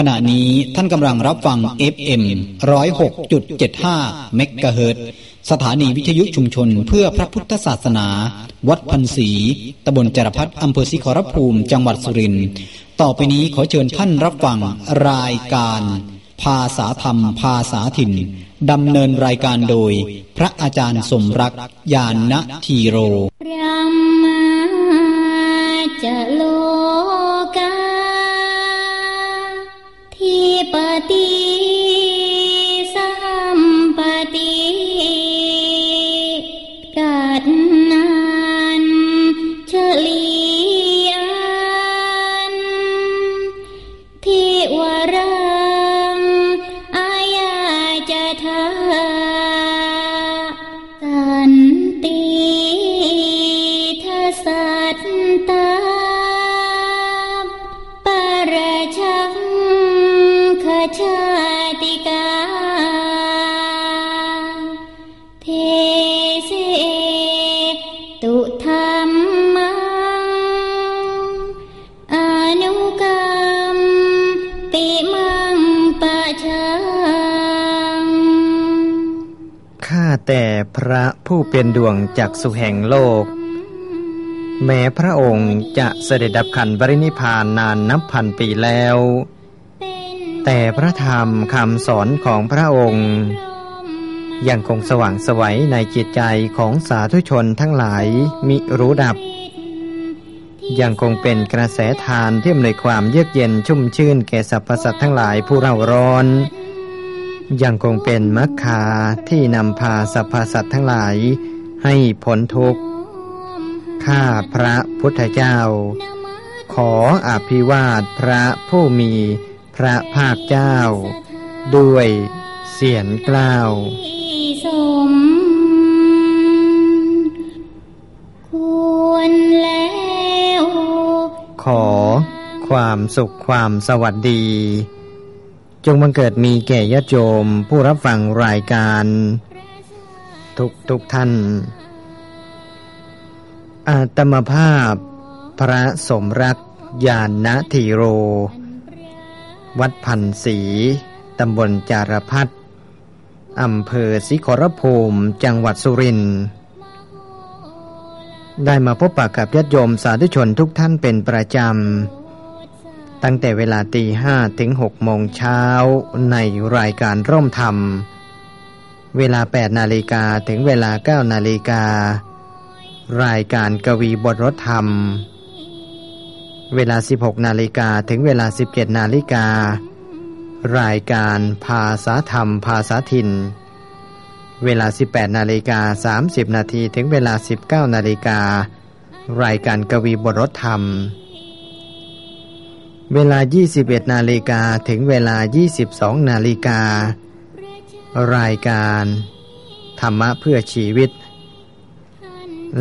ขณะนี้ท่านกำลังรับฟัง FM 106.75เมกะเฮิรตสถานีวิทยุชุมชนเพื่อพระพุทธศาสนา วัดพันศรีตำบลจรพัฒอำเภอสิขรภูมิ จังหวัดสุรินทร์ต่อไปนี้ขอเชิญท่านรับฟังรายการ ภาษาธรรม ภาษาถิ่นดำเนินรายการโดย พระอาจารย์สมรักยานณทีโรรัมมาจะโล แต่พระผู้เป็นดวงจากสุแห่งโลก แม้พระองค์จะเสด็จดับขันบรินิพานนานนับพันปีแล้ว แต่พระธรรมคำสอนของพระองค์ ยังคงสว่างสวัยในจิตใจของสาธุชนทั้งหลายมิรู้ดับ ยังคงเป็นกระแสทานที่อำนวยความเยือกเย็นชุ่มชื่นแก่สรรพสัตว์ทั้งหลายผู้เร่าร้อน ยังคงเป็นมรรคาที่นำพาสรรพสัตว์ทั้งหลายให้พ้นทุกข์ ข้าพระพุทธเจ้า ขออภิวาทพระผู้มีพระภาคเจ้า ด้วยเสียงกล้าวสมควรแล้ว ขอความสุขความสวัสดี จงบังเกิดมีแก่ญาติโยมผู้รับฟังรายการ ทุกทุกท่าน อาตมภาพ พระสมรักยานณทีโร วัดพันศรีตำบลจารพัฒอำเภอสิขรภูมิจังหวัดสุรินทร์ได้มาพบปะกับญาติโยมสาธุชนทุกท่านเป็นประจำ ตั้งแต่เวลาตีห้าถึงหกโมงเช้าในรายการร่มธรรม เวลา8นาฬิกาถึงเวลา9นาฬิกา รายการกวีบทรถธรรม เวลา16นาฬิกาถึงเวลา17นาฬิกา รายการภาษาธรรม ภาษาถิ่น เวลา18นาฬิกา30นาทีถึงเวลา19นาฬิการายการกวีบทรถธรรม เวลา 21 นาฬิกาถึงเวลา 22 นาฬิกา รายการ ธรรมะเพื่อชีวิต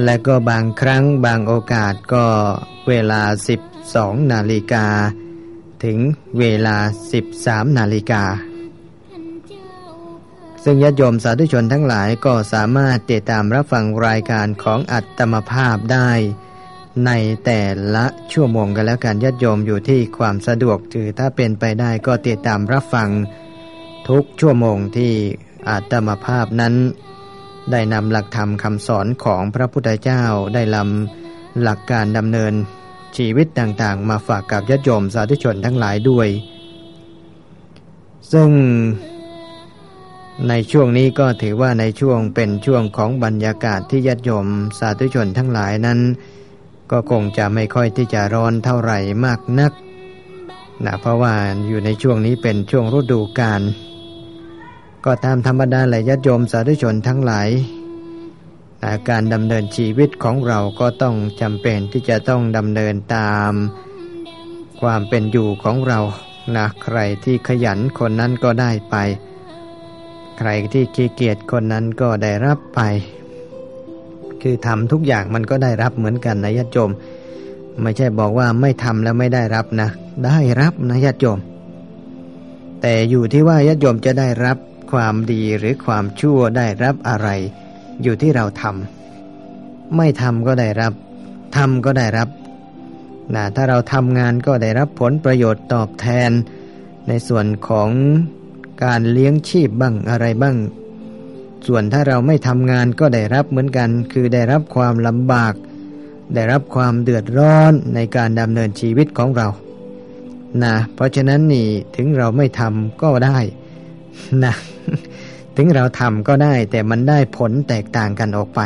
และก็บางครั้งบางโอกาสก็เวลา 12 นาฬิกา ถึงเวลา 13 นาฬิกา ซึ่งญาติโยมสาธุชนทั้งหลายก็สามารถติดตามรับฟังรายการของอัตมภาพได้ ในแต่ละชั่วโมงกันแล้วกันญาติโยมอยู่ที่ความสะดวกถือถ้าเป็นไปได้ก็ติดตามรับฟังทุกชั่วโมงที่อัตมภาพนั้น ได้นำหลักธรรมคำสอนของพระพุทธเจ้าได้ลำหลักการดำเนินชีวิตต่างๆ มาฝากกับญาติโยมสาธุชนทั้งหลายด้วย ซึ่งในช่วงนี้ก็ถือว่าในช่วงเป็นช่วงของบรรยากาศที่ญาติโยมสาธุชนทั้งหลายนั้น ก็คงจะไม่ค่อยที่จะร้อนเท่าไหร่มากนักนะเพราะว่าอยู่ในช่วงนี้เป็นช่วงฤดูกาลก็ตามธรรมดาแหละญาติโยมสาธุชนทั้งหลายนะการดำเนินชีวิตของเราก็ต้องจำเป็นที่จะต้องดำเนินตามความเป็นอยู่ของเรานะใครที่ขยันคนนั้นก็ได้ไป ใครที่ขี้เกียจคนนั้นก็ได้รับไป คือทำทุกอย่างมันก็ได้รับเหมือนกันนะญาติโยมไม่ใช่บอกว่าไม่ทำแล้วไม่ได้รับนะ ได้รับนะญาติโยม แต่อยู่ที่ว่าญาติโยมจะได้รับความดีหรือความชั่วได้รับอะไร อยู่ที่เราทำไม่ทำก็ได้รับทำก็ได้รับนะถ้าเราทำงานก็ได้รับผลประโยชน์ตอบแทน ในส่วนของการเลี้ยงชีพบ้างอะไรบ้าง ส่วนถ้าเราไม่ทำงานก็ได้รับเหมือนกัน คือได้รับความลำบาก ได้รับความเดือดร้อนในการดำเนินชีวิตของเรานะเพราะฉะนั้นนี่ถึงเราไม่ทำก็ได้นะถึงเราทำก็ได้ แต่มันได้ผลแตกต่างกันออกไป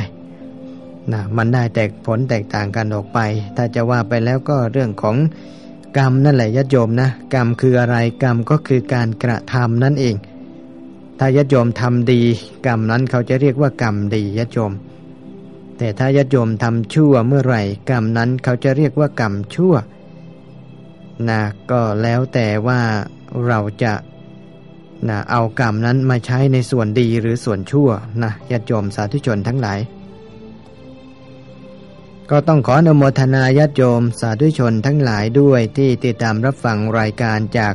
นะมันได้แตกผลแตกต่างกันออกไป ถ้าจะว่าไปแล้วก็เรื่องของกรรมนั่นแหละยศโยมนะ กรรมคืออะไรกรรมก็คือการกระทำนั่นเอง ถ้ายศโยมทำดี กรรมนั้นเขาจะเรียกว่ากรรมดียศโยม แต่ถ้ายศโยมทำชั่วเมื่อไหร่ กรรมนั้นเขาจะเรียกว่ากรรมชั่วนะก็แล้วแต่ว่าเราจะนะเอากรรมนั้นมาใช้ในส่วนดีหรือส่วนชั่วนะญาติโยมสาธุชนทั้งหลาย ก็ต้องขออนุโมทนาญาติโยมสาธุชนทั้งหลายด้วยที่ติดตามรับฟังรายการจาก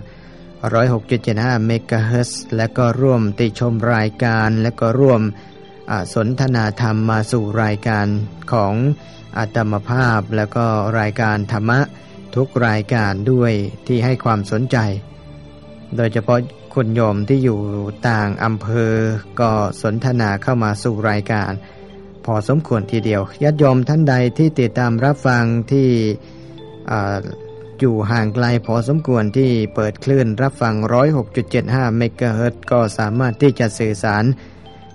106.75เมกะเฮิรตซ์และก็ร่วมติชมรายการและก็ร่วมสนทนาธรรมมาสู่รายการของอาตมภาพแล้วก็รายการธรรมะทุกรายการด้วยที่ให้ความสนใจ โดยเฉพาะคุณโยมที่อยู่ต่างอำเภอก็สนทนาเข้ามาสู่รายการ พอสมควรทีเดียวญาติโยมท่านใดที่ติดตามรับฟังที่ อยู่ห่างไกลพอสมควรที่เปิดคลื่นรับฟัง 106.75 เมกะเฮิรตก็สามารถที่จะสื่อสาร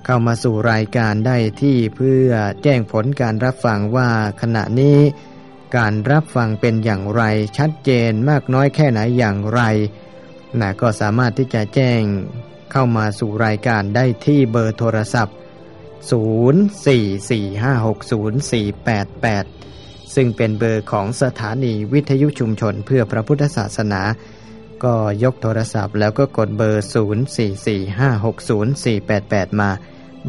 เข้ามาสู่รายการได้ที่เพื่อแจ้งผลการรับฟังว่าขณะนี้ การรับฟังเป็นอย่างไรชัดเจนมากน้อยแค่ไหนอย่างไรนะก็สามารถที่จะแจ้งเข้ามาสู่รายการได้ที่เบอร์โทรศัพท์ 0445604488 ซึ่งเป็นเบอร์ของสถานีวิทยุชุมชนเพื่อพระพุทธศาสนา ก็ยกโทรศัพท์แล้วก็กดเบอร์ 0445604488 มา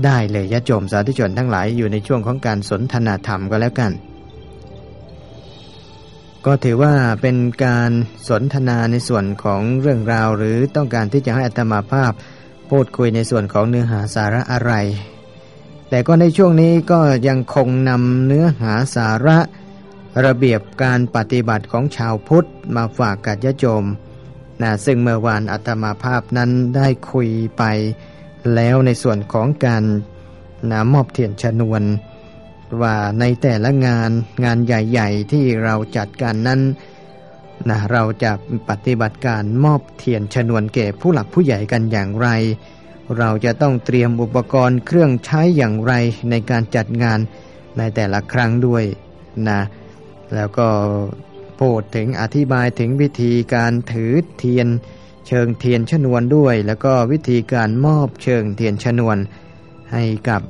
ได้เลยญาโยมสาธุชนทั้งหลายอยู่ในช่วงของการสนทนาธรรมก็แล้วกัน ก็ถือว่าเป็นการสนทนาในส่วนของเรื่องราวหรือต้องการที่จะให้อัตมาภาพพูดคุยในส่วนของเนื้อหาสาระอะไรแต่ก็ในช่วงนี้ก็ยังคงนำเนื้อหาสาระ ระเบียบการปฏิบัติของชาวพุทธมาฝากกัดยโจมนะซึ่งเมื่อวานอัตมาภาพนั้นได้คุยไปแล้วในส่วนของการนามอบเทียนชนวน ว่าในแต่ละงานงานใหญ่ ๆ ที่เราจัดการนั้นนะเราจะปฏิบัติการมอบเทียนชนวนแก่ผู้หลักผู้ใหญ่กันอย่างไร เราจะต้องเตรียมอุปกรณ์เครื่องใช้อย่างไรในการจัดงานในแต่ละครั้งด้วยนะ แล้วก็พูดถึงอธิบายถึงวิธีการถือเทียน เชิงเทียนชนวนด้วย แล้วก็วิธีการมอบเชิงเทียนชนวนให้กับ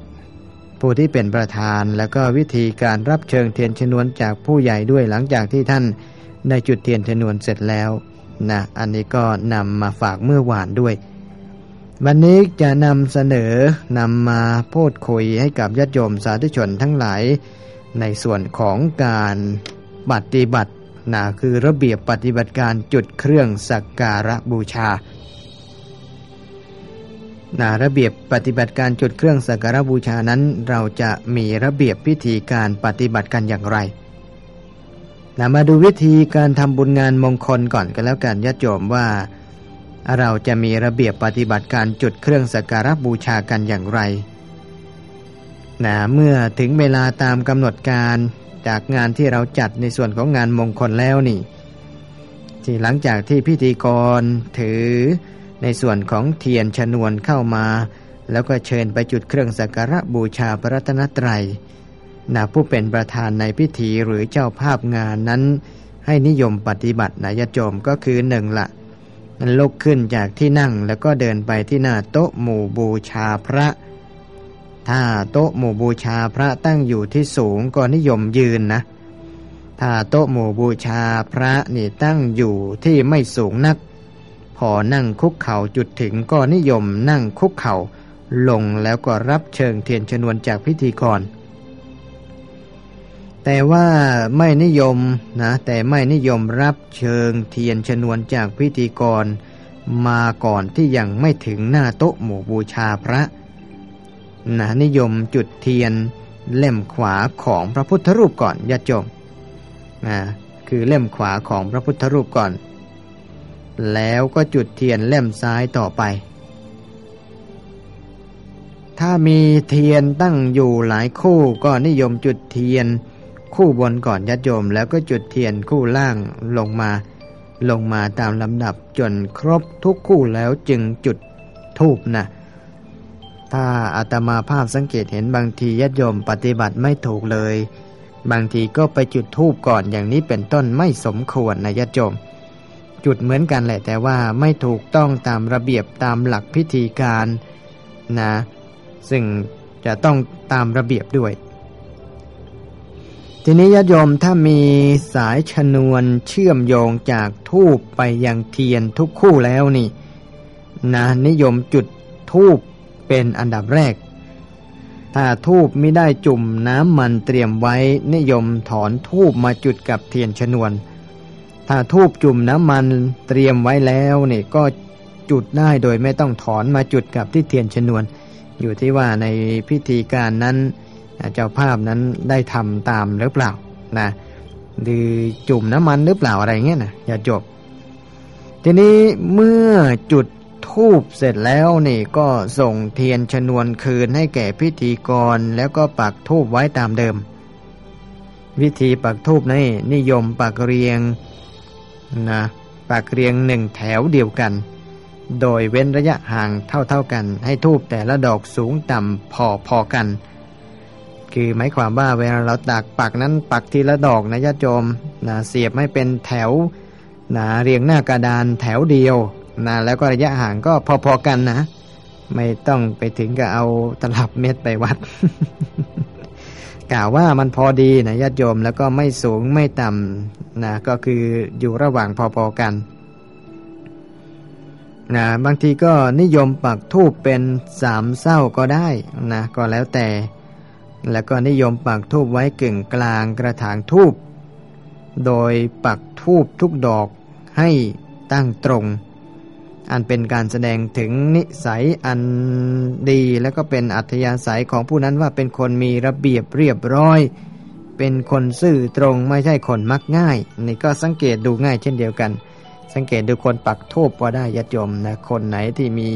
ผู้ที่เป็นประธาน แล้วก็วิธีการรับเชิงเทียนชนวนจากผู้ใหญ่ด้วยหลังจากที่ท่านได้จุดเทียนชนวนเสร็จแล้วนะอันนี้ก็นำมาฝากเมื่อวานด้วย วันนี้จะนำเสนอนำมาพูดคุยให้กับญาติโยมสาธุชนทั้งหลาย ในส่วนของการปฏิบัตินะคือระเบียบปฏิบัติการจุดเครื่องสักการะบูชานะระเบียบปฏิบัติการจุดเครื่องสักการบูชานั้น เราจะมีระเบียบพิธีการปฏิบัติกันอย่างไรนะมาดูวิธีการทำบุญงานมงคลก่อนกันแล้วกันญาติโยมว่า เราจะมีระเบียบปฏิบัติการจุดเครื่องสักการบูชากันอย่างไร นะเมื่อถึงเวลาตามกำหนดการจากงานที่เราจัดในส่วนของงานมงคลแล้วนี่ ที่หลังจากที่พิธีกรถือในส่วนของเทียนชนวนเข้ามา แล้วก็เชิญไปจุดเครื่องสักการะบูชาพระรัตนตรัยนาผู้เป็นประธานในพิธีหรือเจ้าภาพงานนั้น ให้นิยมปฏิบัตินายโจมก็คือหนึ่งละลุกขึ้นจากที่นั่งแล้วก็เดินไปที่หน้าโต๊ะหมู่บูชาพระ ถ้าโต๊ะหมู่บูชาพระตั้งอยู่ที่สูงก็นิยมยืนนะ ถ้าโต๊ะหมู่บูชาพระนี่ตั้งอยู่ที่ไม่สูงนัก พอนั่งคุกเข่าจุดถึงก็นิยมนั่งคุกเข่าลงแล้วก็รับเชิงเทียนชนวนจากพิธีกร แต่ว่าไม่นิยมนะแต่ไม่นิยมรับเชิงเทียนชนวนจากพิธีกร มาก่อนที่ยังไม่ถึงหน้าโต๊ะหมู่บูชาพระ นะนิยมจุดเทียนเล่มขวาของพระพุทธรูปก่อนญาติโยมนะคือเล่มขวาของพระพุทธรูปก่อน แล้วก็จุดเทียนเล่มซ้ายต่อไป ถ้ามีเทียนตั้งอยู่หลายคู่ก็นิยมจุดเทียนคู่บนก่อนยัดโยม แล้วก็จุดเทียนคู่ล่างลงมาลงมาตามลำดับจนครบทุกคู่แล้วจึงจุดทูบนะ ถ้าอาตมาภาพสังเกตเห็นบางทียัดโยมปฏิบัติไม่ถูกเลย บางทีก็ไปจุดทูบก่อนอย่างนี้เป็นต้นไม่สมควรนะยัดโยม จุดเหมือนกันแหละแต่ว่าไม่ถูกต้องตามระเบียบตามหลักพิธีการนะ ซึ่งจะต้องตามระเบียบด้วย ทีนี้ญาติโยมถ้ามีสายชนวนเชื่อมโยงจากทูบไปยังเทียนทุกคู่แล้วนี่นะนิยมจุดทูบ เป็นอันดับแรก ถ้าทูบไม่ได้จุ่มน้ำมันเตรียมไว้นิยมถอนทูบมาจุดกับเทียนชนวน ถ้าทูบจุ่มน้ำมันเตรียมไว้แล้วนี่ก็จุดได้โดยไม่ต้องถอนมาจุดกับที่เทียนชนวน อยู่ที่ว่าในพิธีการนั้นเจ้าภาพนั้นได้ทำตามหรือเปล่านะหรือจุ่มน้ำมันหรือเปล่าอะไรเงี้ยนะอย่าจบ ทีนี้เมื่อจุด ทูบเสร็จแล้วนี่ก็ส่งเทียนชนวนคืนให้แก่พิธีกรแล้วก็ปักทูบไว้ตามเดิม วิธีปักทูบนี่นิยมปักเรียงนะปักเรียงหนึ่งแถวเดียวกัน โดยเว้นระยะห่างเท่าๆกัน ให้ทูบแต่ละดอกสูงต่ำพอๆกัน คือหมายความว่าเวลาเราตักปักนั้นปักทีละดอกนะญาติโยมนะเสียบไม่เป็นแถวนะเรียงหน้ากระดานแถวเดียว นะแล้วก็ระยะห่างก็พอๆกันนะ ไม่ต้องไปถึงกับเอาตลับเม็ดไปวัด กล่าวว่ามันพอดีนะญาติโยมแล้วก็ไม่สูงไม่ต่ำนะก็คืออยู่ระหว่างพอๆกันนะบางทีก็นิยมปักทูบเป็นสามเศร้าก็ได้นะก็แล้วแต่ แล้วก็นิยมปักทูบไว้กึ่งกลางกระถางทูบโดยปักทูบทุกดอกให้ตั้งตรง อันเป็นการแสดงถึงนิสัยอันดี และก็เป็นอัธยาศัยของผู้นั้นว่าเป็นคนมีระเบียบเรียบร้อย เป็นคนซื่อตรงไม่ใช่คนมักง่าย นี่ก็สังเกตดูง่ายเช่นเดียวกัน สังเกตดูคนปักทูบว่าได้ยดยมนะคนไหนที่มี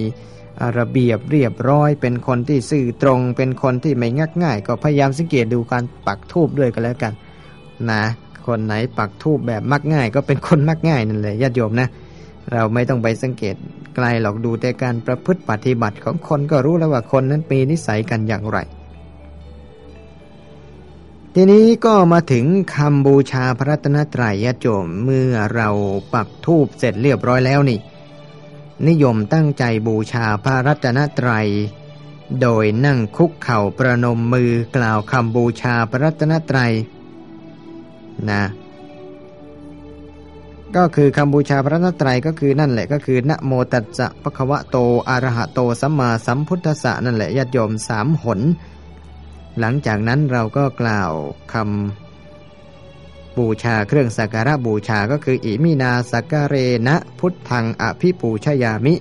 ระเบียบเรียบร้อย เป็นคนที่ซื่อตรง เป็นคนที่ไม่งักง่าย ก็พยายามสังเกตดูการปักทูบด้วยกันแล้วกัน นะ คนไหนปักทูบแบบมักง่าย ก็เป็นคนมักง่ายนั่นแหละญาติโยมนะ เราไม่ต้องไปสังเกตไกลหรอกดูแต่การประพฤติปฏิบัติของคนก็รู้แล้วว่าคนนั้นมีนิสัยกันอย่างไร ทีนี้ก็มาถึงคำบูชาพระรัตนตรัยโยมเมื่อเราปักทูบเสร็จเรียบร้อยแล้วนี่ นิยมตั้งใจบูชาพระรัตนตรัยโดยนั่งคุกเข่าประนมมือกล่าวคำบูชาพระรัตนตรัยนะ ก็คือคำบูชาพระรัตนตรัยก็คือนั่นแหละก็คือนะโมตัสสะภะคะวะโตอะระหะโตสัมมาสัมพุทธัสสะนั่นแหละญาติโยมสามหน หลังจากนั้นเราก็กล่าวคำบูชาเครื่องสักการะบูชาก็คืออิมินาสักการเรนะพุทธังอภิปูชยามิ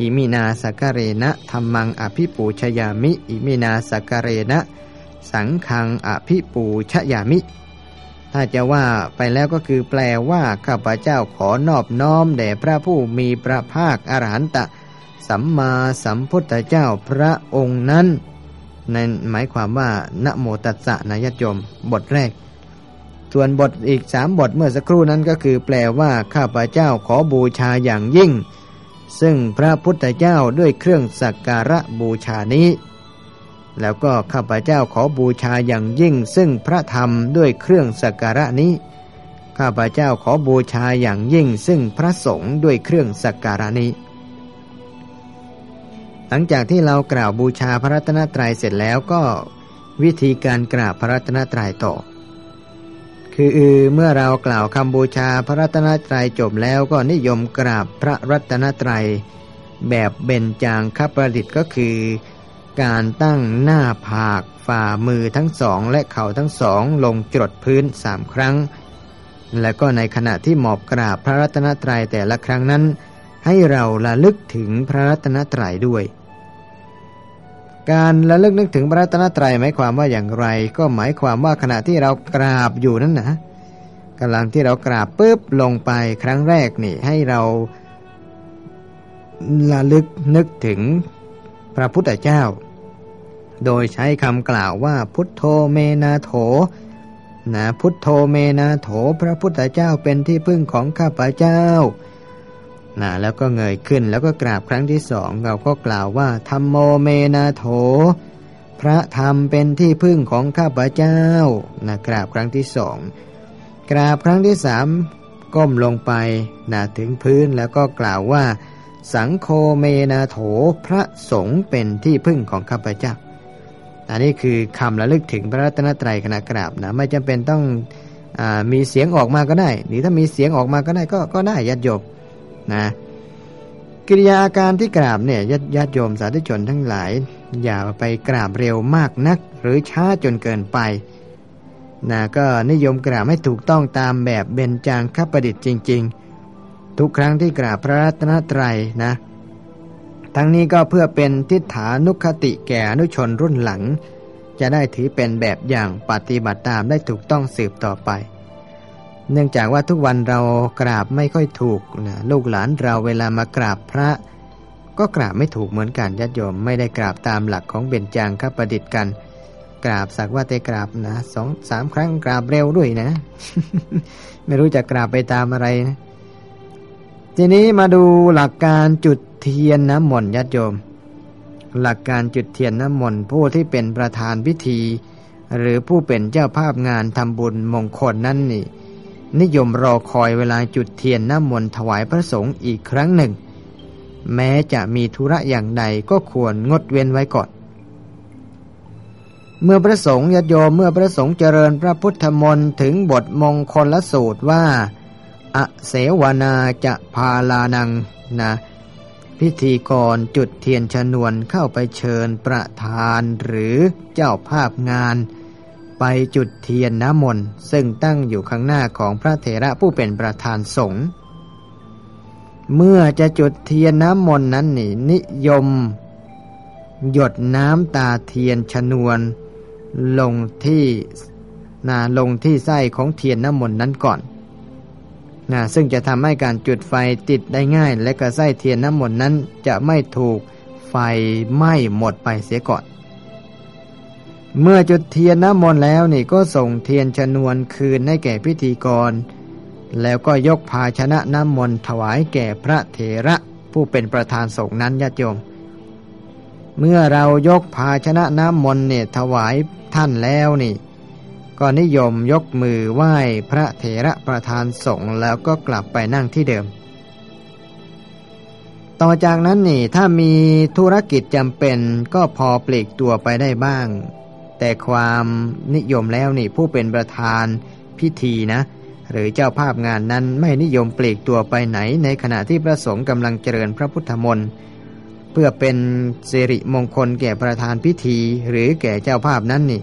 อิมินาสักการเรนะธรรมังอภิปูชยามิอิมินาสักการเรนะสังขังอภิปูชยามิ ถ้าจะว่าไปแล้วก็คือแปลว่าข้าพเจ้าขอนอบน้อมแด่พระผู้มีพระภาคอรหันตะ สัมมาสัมพุทธเจ้าพระองค์นั้นนั่นหมายความว่านะโมตัสสะนายจม บทแรก ส่วนบทอีกสามบทเมื่อสักครู่นั้นก็คือแปลว่าข้าพเจ้าขอบูชาอย่างยิ่ง ซึ่งพระพุทธเจ้าด้วยเครื่องสักการะบูชานี้ แล้วก็ข้าพเจ้าขอบูชาอย่างยิ่งซึ่งพระธรรมด้วยเครื่องสักการะนี้ ข้าพเจ้าขอบูชาอย่างยิ่งซึ่งพระสงฆ์ด้วยเครื่องสักการะนี้ หลังจากที่เรากล่าวบูชาพระรัตนตรัยเสร็จแล้วก็วิธีการกราบพระรัตนตรัยต่อ คือเมื่อเรากล่าวคำบูชาพระรัตนตรัยจบแล้วก็นิยมกราบพระรัตนตรัยแบบเบญจางคประดิษฐ์ก็คือ การตั้งหน้าผากฝ่ามือทั้งสองและเข่าทั้งสองลงจดพื้นสามครั้ง และก็ในขณะที่หมอบกราบพระรัตนตรัยแต่ละครั้งนั้น ให้เราระลึกถึงพระรัตนตรัยด้วย การระลึกนึกถึงพระรัตนตรัยหมายความว่าอย่างไร ก็หมายความว่าขณะที่เรากราบอยู่นั้นนะกำลังที่เรากราบปุ๊บลงไปครั้งแรกนี่ให้เราระลึกนึกถึง ระพุทธเจ้า โดยใช้คำกล่าวว่าพุทโธเมนาโถนะพุทโธเมนาโถพระพุทธเจ้าเป็นที่พึ่งของข้าพเจ้านะแล้วก็เงยขึ้นแล้วก็กราบครั้งที่สองเราก็กล่าวว่าธรรมโมเมนาโถ พระธรรมเป็นที่พึ่งของข้าพเจ้านะกราบครั้งที่สองกราบครั้งที่สามก้มลงไปนะถึงพื้นแล้วก็กล่าวว่า สังโฆเมนาโถพระสงฆ์เป็นที่พึ่งของข้าพเจ้า อันนี้คือคำระลึกถึงพระรัตนตรัยขณะกราบนะไม่จำเป็นต้องอมีเสียงออกมาก็ได้ หรือถ้ามีเสียงออกมาก็ได้ก็ก็ได้ยัดยบนะกิริยาอาการที่กราบเนี่ยญาติโยมสาธุชนทั้งหลาย อย่าไปกราบเร็วมากนัก หรือช้าจนเกินไปนะก็นิยมกราบให้ถูกต้องตามแบบเบญจางคประดิษฐ์จริง ๆ ทุกครั้งที่กราบพระรัตนตรัยนะ ทั้งนี้ก็เพื่อเป็นทิฏฐานุคติแก่อนุชนรุ่นหลัง จะได้ถือเป็นแบบอย่างปฏิบัติตามได้ถูกต้องสืบต่อไป เนื่องจากว่าทุกวันเรากราบไม่ค่อยถูกนะลูกหลานเราเวลามากราบพระ ก็กราบไม่ถูกเหมือนกันญาติโยมไม่ได้กราบตามหลักของเบญจางคประดิษฐ์กันกราบสักว่าแต่กราบนะสองสามครั้งกราบเร็วด้วยนะ ไม่รู้จะกราบไปตามอะไรนะ ทีนี้มาดูหลักการจุดเทียนน้ำมนต์ญาติโยม หลักการจุดเทียนน้ำมนต์ผู้ที่เป็นประธานพิธี หรือผู้เป็นเจ้าภาพงานทำบุญมงคลนั่นนี่ นิยมรอคอยเวลาจุดเทียนน้ำมนต์ถวายพระสงฆ์อีกครั้งหนึ่ง แม้จะมีธุระอย่างใดก็ควรงดเว้นไว้ก่อน เมื่อพระสงฆ์ญาติโยมเมื่อพระสงฆ์เจริญพระพุทธมนต์ถึงบทมงคลละสูตรว่า อเสวนาจะพาลานังนะพิธีกรจุดเทียนชนวนเข้าไปเชิญประธานหรือเจ้าภาพงาน ไปจุดเทียนน้ำมนต์ซึ่งตั้งอยู่ข้างหน้าของพระเถระผู้เป็นประธานสงฆ์เมื่อจะจุดเทียนน้ำมนต์นั้นนี่นิยม หยดน้ำตาเทียนชนวน ลงที่นาลงที่ไส้ของเทียนน้ำมนต์นั้นก่อน นะซึ่งจะทำให้การจุดไฟติดได้ง่าย และกระไส้เทียนน้ำมนต์นั้นจะไม่ถูกไฟไหม้หมดไปเสียก่อน เมื่อจุดเทียนน้ำมนต์แล้วนี่ก็ส่งเทียนชนวนคืนให้แก่พิธีกร แล้วก็ยกภาชนะน้ำมนต์ถวายแก่พระเถระผู้เป็นประธานสงฆ์นั้นญาติโยม เมื่อเรายกภาชนะน้ำมนต์เนี่ยถวายท่านแล้วนี่ ก็นิยมยกมือไหว้พระเถระประธานสงฆ์แล้วก็กลับไปนั่งที่เดิม ต่อจากนั้นนี่ถ้ามีธุรกิจจำเป็นก็พอปลีกตัวไปได้บ้าง แต่ความนิยมแล้วนี่ผู้เป็นประธานพิธีนะ หรือเจ้าภาพงานนั้นไม่นิยมปลีกตัวไปไหน ในขณะที่พระสงฆ์กำลังเจริญพระพุทธมนต์เพื่อเป็นสิริมงคลแก่ประธานพิธีหรือแก่เจ้าภาพนั้นนี่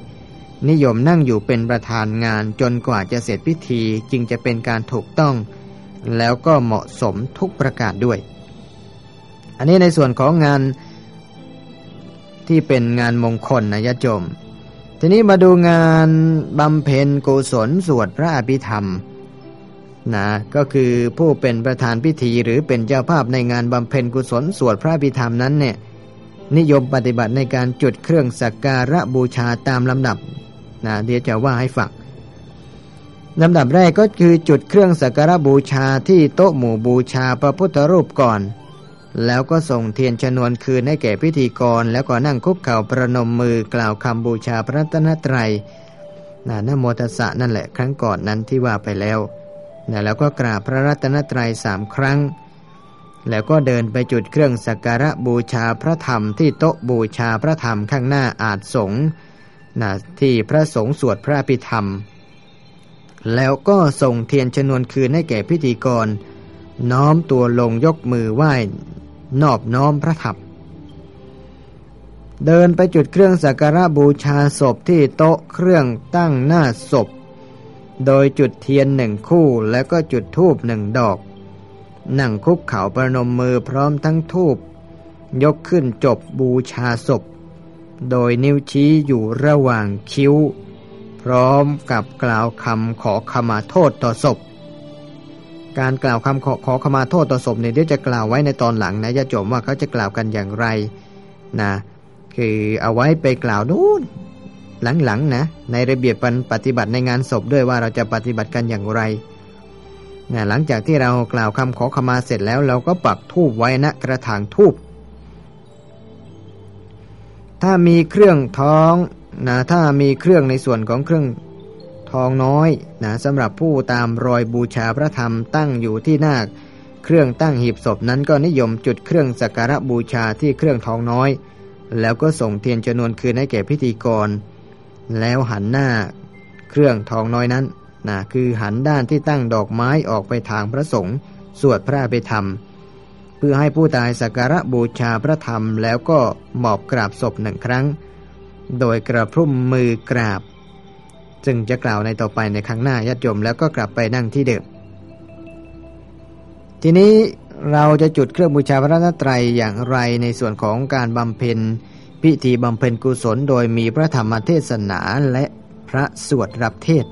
นิยมนั่งอยู่เป็นประธานงานจนกว่าจะเสร็จพิธีจึงจะเป็นการถูกต้อง แล้วก็เหมาะสมทุกประการด้วย อันนี้ในส่วนของงานที่เป็นงานมงคลนะยะจม ทีนี้มาดูงานบำเพ็ญกุศลสวดพระอภิธรรมนะก็คือผู้เป็นประธานพิธีหรือเป็นเจ้าภาพในงานบำเพ็ญกุศลสวดพระอภิธรรมนั้นเนี่ยนิยมปฏิบัติในการจุดเครื่องสักการะบูชาตามลำดับ นะเดี๋ยวจะว่าให้ฟังลำดับแรกก็คือจุดเครื่องสักการบูชาที่โต๊ะหมู่บูชาพระพุทธรูปก่อน แล้วก็ส่งเทียนชนวนคืนให้แก่พิธีกร แล้วก็นั่งคุกเข่าประนมมือกล่าวคำบูชาพระรัตนตรัยนะนโมตสสะนั่นแหละครั้งก่อนนั้นที่ว่าไปแล้วนะแล้วก็กราบพระรัตนตรัยสามครั้ง แล้วก็เดินไปจุดเครื่องสักการะบูชาพระธรรมที่โต๊ะบูชาพระธรรมข้างหน้าอาจสง นะที่พระสงฆ์สวดพระพิธรรม แล้วก็ส่งเทียนชนวนคืนให้แก่พิธีกร น้อมตัวลงยกมือไหว้นอบน้อมพระธรรมเดินไปจุดเครื่องสักการะบูชาศพที่โต๊ะเครื่องตั้งหน้าศพ โดยจุดเทียนหนึ่งคู่แล้วก็จุดทูบหนึ่งดอก นั่งคุกเข่าประนมมือพร้อมทั้งทูบยกขึ้นจบบูชาศพ โดยนิ้วชี้อยู่ระหว่างคิ้ว พร้อมกับกล่าวคำขอขมาโทษต่อศพ การกล่าวคำขอขอขมาโทษต่อศพเนี่ยเดี๋ยวจะกล่าวไว้ในตอนหลังนะญาติโยมว่าเขาจะกล่าวกันอย่างไรนะคือเอาไว้ไปกล่าวนู่นหลังๆนะในระเบียบปฏิบัติในงานศพด้วยว่าเราจะปฏิบัติกันอย่างไรนะหลังจากที่เรากล่าวคำขอขมาเสร็จแล้ว เราก็ปักทูบไว้ณกระถางทูบ ถ้ามีเครื่องท้องนะถ้ามีเครื่องในส่วนของเครื่องทองน้อยนะสำหรับผู้ตามรอยบูชาพระธรรมตั้งอยู่ที่หน้าเครื่องตั้งหีบศพนั้นก็นิยมจุดเครื่องสักการะบูชาที่เครื่องทองน้อย แล้วก็ส่งเทียนจำนวนคืนให้แก่พิธีกร แล้วหันหน้าเครื่องทองน้อยนั้นนะคือหันด้านที่ตั้งดอกไม้ออกไปทางพระสงฆ์สวดพระอภิธรรม เพื่อให้ผู้ตายสักการะบูชาพระธรรมแล้วก็หมอบกราบศพหนึ่งครั้ง โดยกระพรุ่มมือกราบ จึงจะกล่าวในต่อไปในครั้งหน้าญาติโยมแล้วก็กลับไปนั่งที่เดิมทีนี้เราจะจุดเครื่องบูชาพระรัตนตรัยอย่างไรในส่วนของการบำเพ็ญพิธีบำเพ็ญกุศลโดยมีพระธรรมเทศนาและพระสวดรับเทศ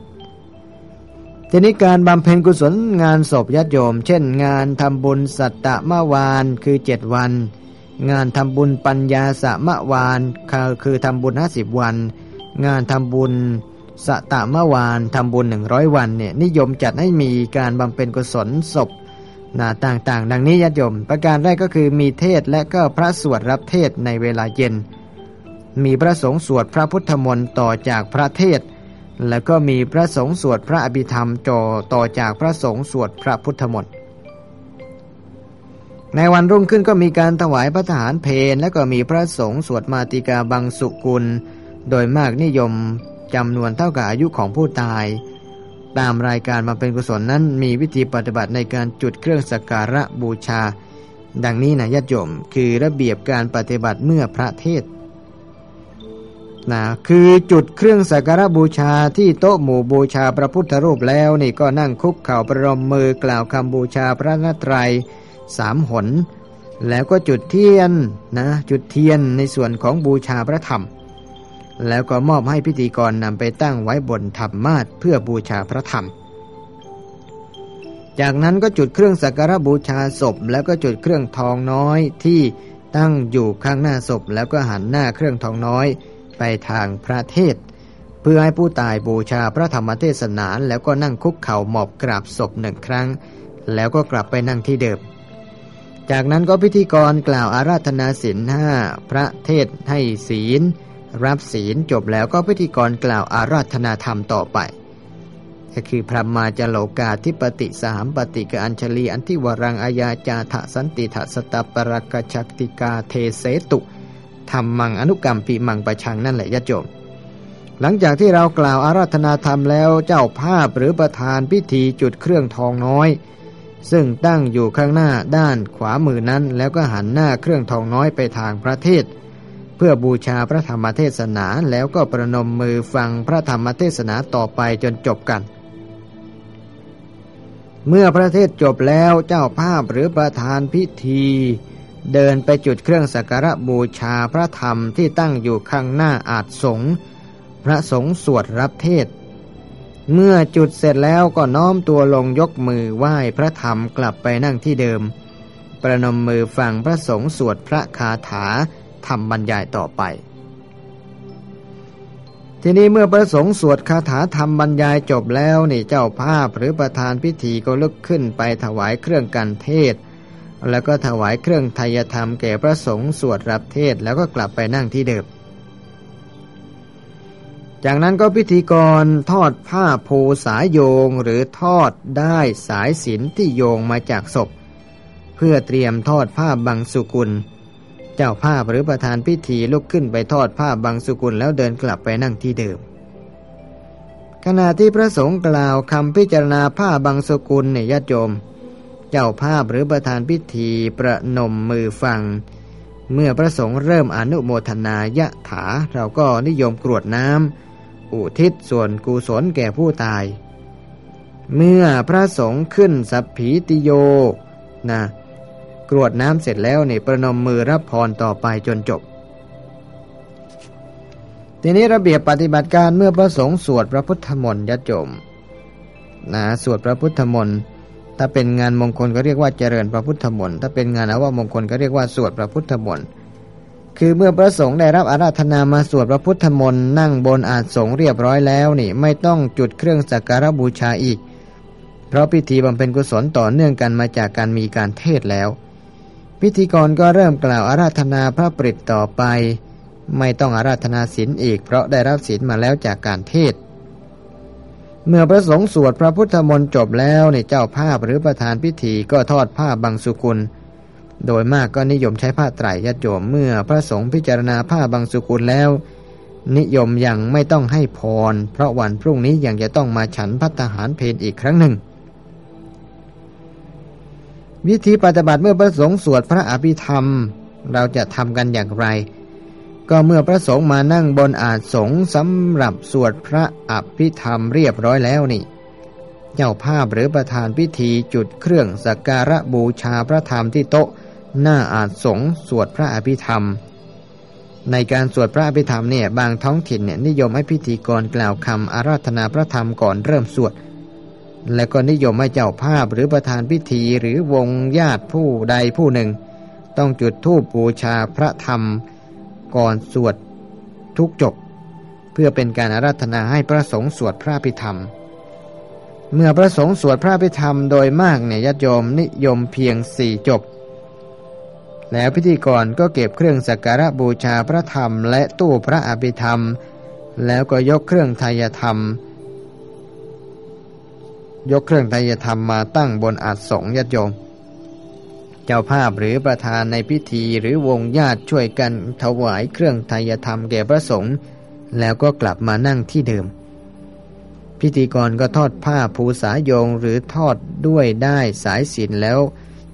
ทีนี้การบำเพ็ญกุศลงานศพญาติโยม เช่น งานทำบุญสัตตะมะวานคือเจ็ดวัน งานทำบุญปัญญาสะมะวานคือทำบุญห้าสิบวัน งานทำบุญสตะมื่อวานทำบุญหนึ่งร้อยวันเนี่ยนิยมจัดให้มีการบำเพ็ญกุศลศพนาต่างๆ ดังนี้ญาติโยม ประการแรกก็คือมีเทศและก็พระสวดรับเทศในเวลาเย็น มีพระสงฆ์สวดพระพุทธมนต์ต่อจากพระเทศ แล้วก็มีพระสงฆ์สวดพระอภิธรรมจอต่อจากพระสงฆ์สวดพระพุทธมนต์ในวันรุ่งขึ้นก็มีการถวายพระทหารเพลและก็มีพระสงฆ์สวดมาติกาบังสุกุล โดยมากนิยมจำนวนเท่ากับอายุของผู้ตาย ตามรายการมาเป็นกุศลนั้นมีวิธีปฏิบัติในการจุดเครื่องสักการะบูชา ดังนี้นะญาติโยมคือระเบียบการปฏิบัติเมื่อพระเทศ นะคือจุดเครื่องสักการบูชาที่โต๊ะหมู่บูชาพระพุทธรูปแล้วนี่ก็นั่งคุกเข่าประมมือกล่าวคำบูชาพระนตรัยสามหน แล้วก็จุดเทียนนะจุดเทียนในส่วนของบูชาพระธรรม แล้วก็มอบให้พิธีกรนำไปตั้งไว้บนธรรมาทเพื่อบูชาพระธรรม จากนั้นก็จุดเครื่องสักการบูชาศพ แล้วก็จุดเครื่องทองน้อยที่ตั้งอยู่ข้างหน้าศพ แล้วก็หันหน้าเครื่องทองน้อย ไปทางพระเทศ เพื่อให้ผู้ตายบูชาพระธรรมเทศนาแล้วก็นั่งคุกเข่าหมอบกราบศพหนึ่งครั้ง แล้วก็กลับไปนั่งที่เดิม จากนั้นก็พิธีกรกล่าวอาราธนาศีลห้าพระเทศให้ศีล รับศีลจบแล้วก็พิธีกรกล่าวอาราธนาธรรมต่อไปก็คือพระมาจโลกาทิปติสามปฏิกอัญชลีอันที่วรังอาญาจาทะสันติทะสตปรกชักติกาเทเสตุ ธรรมังอนุกรรมปีมังประชังนั่นแหละยะโจมหลังจากที่เรากล่าวอาราธนาธรรมแล้วเจ้าภาพหรือประธานพิธีจุดเครื่องทองน้อย ซึ่งตั้งอยู่ข้างหน้าด้านขวามือนั้น แล้วก็หันหน้าเครื่องทองน้อยไปทางพระเทศ เพื่อบูชาพระธรรมเทศนาแล้วก็ประนมมือฟังพระธรรมเทศนาต่อไปจนจบกัน เมื่อพระเทศจบแล้วเจ้าภาพหรือประธานพิธี เดินไปจุดเครื่องสักการะบูชาพระธรรมที่ตั้งอยู่ข้างหน้าอาจสงพระสงฆ์สวดรับเทศ เมื่อจุดเสร็จแล้วก็น้อมตัวลงยกมือไหว้พระธรรมกลับไปนั่งที่เดิม ประนมมือฟังพระสงฆ์สวดพระคาถาทำบรรยายต่อไป ทีนี้เมื่อประสงค์สวดคาถาธรรมบรรยายจบแล้วนี่เจ้าภาพหรือประธานพิธีก็ลุกขึ้นไปถวายเครื่องกันเทศ แล้วก็ถวายเครื่องไทยธรรมแก่พระสงฆ์สวดรับเทศแล้วก็กลับไปนั่งที่เดิม จากนั้นก็พิธีกรทอดผ้าโพสายโยงหรือทอดได้สายสินที่โยงมาจากศพ เพื่อเตรียมทอดผ้าบังสุกุล เจ้าภาพหรือประธานพิธีลุกขึ้นไปทอดผ้าบางสุกุลแล้วเดินกลับไปนั่งที่เดิมขณะที่พระสงฆ์กล่าวคำพิจารณาผ้าบางสุกุลในญาติโยม เจ้าภาพหรือประธานพิธีประนมมือฟัง เมื่อพระสงฆ์เริ่มอนุโมทนายะถาเราก็นิยมกรวดน้ำอุทิศส่วนกุศลแก่ผู้ตาย เมื่อพระสงฆ์ขึ้นสัพพีติโยนะกรวดน้ำเสร็จแล้วนี่ประนมมือรับพรต่อไปจนจบ ทีนี้ระเบียบปฏิบัติการเมื่อพระสงฆ์สวดพระพุทธมนต์ยัดจมนะสวดพระพุทธมนต์ ถ้าเป็นงานมงคลก็เรียกว่าเจริญพระพุทธมนต์ถ้าเป็นงานอวมงคลก็เรียกว่าสวดพระพุทธมนต์คือเมื่อพระสงฆ์ได้รับอาราธนามาสวดพระพุทธมนต์นั่งบนอาสงเรียบร้อยแล้วนี่ไม่ต้องจุดเครื่องสักการบูชาอีก เพราะพิธีบำเพ็ญกุศลต่อเนื่องกันมาจากการมีการเทศแล้ว พิธีกรก็เริ่มกล่าวอาราธนาพระปริตต่อไป ไม่ต้องอาราธนาศีลอีก เพราะได้รับศีลมาแล้วจากการเทศ เมื่อพระสงฆ์สวดพระพุทธมนต์จบแล้วในเจ้าภาพหรือประธานพิธีก็ทอดผ้าบางสุกุล โดยมากก็นิยมใช้ผ้าไตรยัดโยมเมื่อพระสงฆ์พิจารณาผ้าบางสุกุลแล้ว นิยมยังไม่ต้องให้พร เพราะวันพรุ่งนี้ยังจะต้องมาฉันพัฒหารเพนอีกครั้งหนึ่ง วิธีปฏิบัติเมื่อพระสงฆ์สวดพระอภิธรรม เราจะทำกันอย่างไร ก็เมื่อพระสงฆ์มานั่งบนอาสงสำหรับสวดพระอภิธรรมเรียบร้อยแล้วนี่ เจ้าภาพหรือประธานพิธีจุดเครื่องสักการะบูชาพระธรรมที่โต๊ะ หน้าอาจสงสวดพระอภิธรรม ในการสวดพระอภิธรรมเนี่ยบางท้องถิ่นเนี่ยนิยมให้พิธีกรกล่าวคำอาราธนาพระธรรมก่อนเริ่มสวด และก็นิยมให้เจ้าภาพหรือประธานพิธีหรือวงญาติผู้ใดผู้หนึ่ง ต้องจุดธูปบูชาพระธรรม ก่อนสวดทุกจบ เพื่อเป็นการอาราธนาให้พระสงฆ์สวดพระพิธรรม เมื่อพระสงฆ์สวดพระพิธรรมโดยมากเนี่ยญาติโยมนิยมเพียงสี่จบ แล้วพิธีกรก็เก็บเครื่องสักการะบูชาพระธรรม และตู้พระอภิธรรม แล้วก็ยกเครื่องไทยธรรม ยกเครื่องไทยธรรมมาตั้งบนอาสงญาติโยม เจ้าภาพหรือประธานในพิธีหรือวงญาติช่วยกันถวายเครื่องไทยธรรมแก่พระสงฆ์แล้วก็กลับมานั่งที่เดิม พิธีกรก็ทอดผ้าภูษายงหรือทอดด้วยได้สายสินแล้ว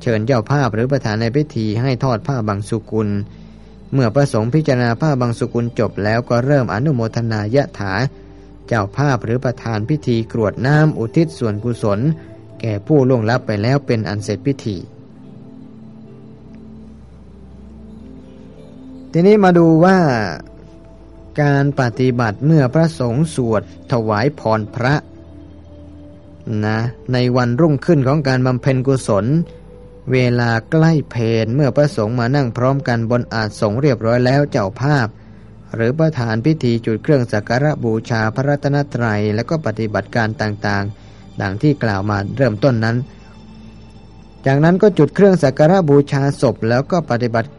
เชิญเจ้าภาพหรือประธานในพิธีให้ทอดผ้าบางสุกุล เมื่อประสงค์พิจารณาผ้าบางสุกุลจบแล้วก็เริ่มอนุโมทนายะถา เจ้าภาพหรือประธานพิธีกรวดน้ำอุทิศส่วนกุศล แก่ผู้ล่วงลับไปแล้วเป็นอันเสร็จพิธี ทีนี้มาดูว่าการปฏิบัติเมื่อพระสงฆ์สวดถวายพรพระนะในวันรุ่งขึ้นของการบำเพ็ญกุศล เวลาใกล้เพนเมื่อพระสงฆ์มานั่งพร้อมกันบนอาสงเรียบร้อยแล้วเจ้าภาพ หรือประธานพิธีจุดเครื่องสักการะบูชาพระรัตนตรัย และก็ปฏิบัติการต่างๆ ดังที่กล่าวมาเริ่มต้นนั้น จากนั้นก็จุดเครื่องสักการะบูชาศพแล้วก็ปฏิบัติ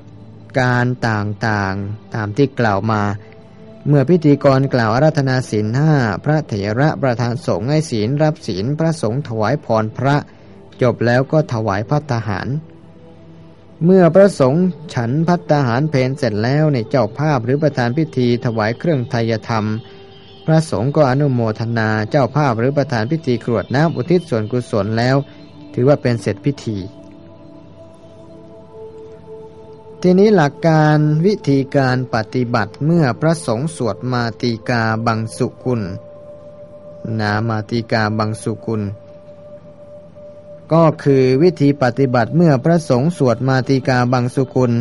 การต่างๆ ตามที่กล่าวมา เมื่อพิธีกรกล่าวอาราธนาศีลห้าพระเถระประธานสงฆ์ให้ศีลรับศีลพระสงฆ์ถวายพรพระ จบแล้วก็ถวายพัตหาร เมื่อพระสงฆ์ฉันพัตหารเพนเสร็จแล้วในเจ้าภาพหรือประธานพิธีถวายเครื่องไทยธรรม พระสงฆ์ก็อนุโมทนาเจ้าภาพหรือประธานพิธีกรวดน้ำอุทิศส่วนกุศลแล้ว ถือว่าเป็นเสร็จพิธี ทีนี้หลักการวิธีการปฏิบัติเมื่อพระสงฆ์สวดมาตีกาบังสุกุล นามาตีกาบังสุกุล ก็คือวิธีปฏิบัติเมื่อพระสงฆ์สวดมาติกาบังสุกุล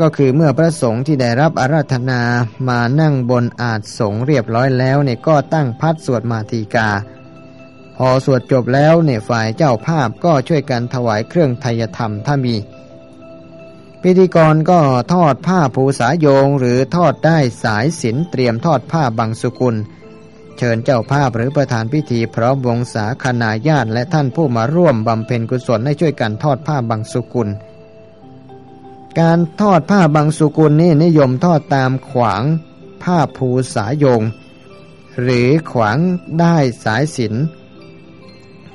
ก็คือเมื่อพระสงฆ์ที่ได้รับอาราธนามานั่งบนอาจสงเรียบร้อยแล้วเนี่ยก็ตั้งพัดสวดมาติกา พอสวดจบแล้วเนี่ยฝ่ายเจ้าภาพก็ช่วยกันถวายเครื่องไทยธรรมถ้ามี พิธีกรก็ทอดผ้าภูษาโยงหรือทอดได้สายสินเตรียมทอดผ้าบังสุกุล เชิญเจ้าภาพหรือประธานพิธีพร้อมวงศาคณาญาติและท่านผู้มาร่วมบำเพ็ญกุศลให้ช่วยกันทอดผ้าบางสุกุล การทอดผ้าบางสุกุลนี่นิยมทอดตามขวางผ้าภูสายงหรือขวางได้สายสิน